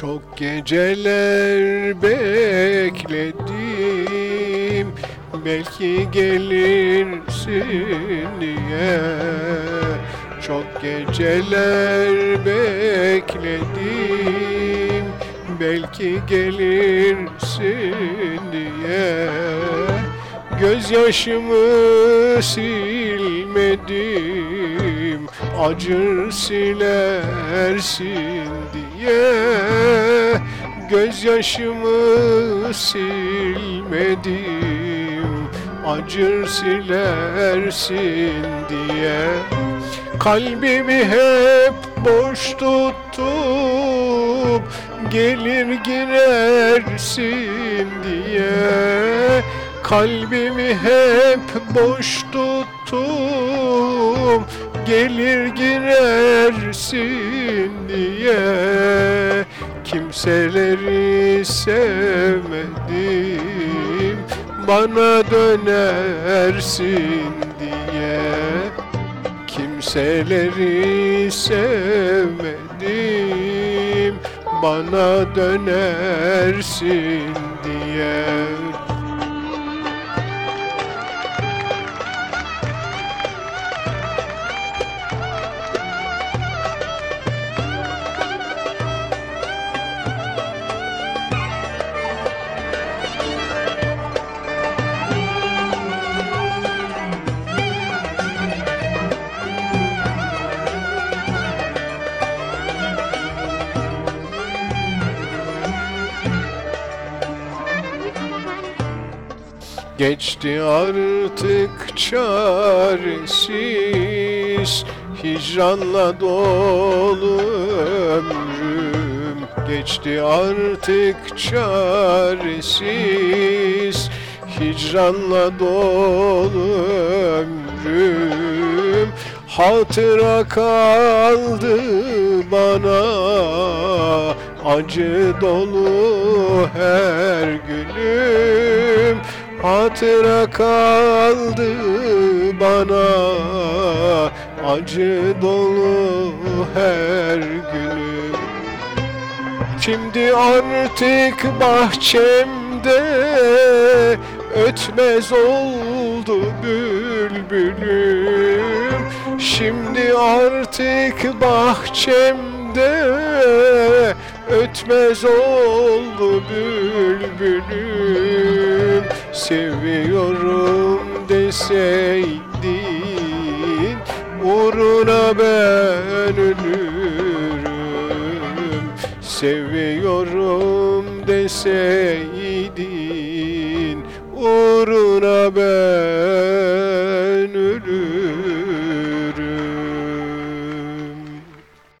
Çok geceler bekledim. Belki gelirsin diye. Çok geceler bekledim. Belki gelirsin diye. Gözyaşımı silmedim Acır silersin diye. Gözyaşımı silmedim Acır silersin diye. Kalbimi hep boş tutup Gelir girersin diye Kalbimi hep boş tuttum. Gelir girersin diye. Kimseleri sevmedim. Bana dönersin diye. Kimseleri sevmedim. Bana dönersin diye Geçti artık çaresiz Hicranla dolu ömrüm. Geçti artık çaresiz Hicranla dolu ömrüm. Hatıra kaldı bana Acı dolu her günüm Hatıra kaldı bana Acı dolu her günüm Şimdi artık bahçemde Ötmez oldu bülbülüm. Şimdi artık bahçemde Ötmez oldu bülbülüm Seviyorum deseydin Uğruna ben ölürüm. Seviyorum deseydin Uğruna ben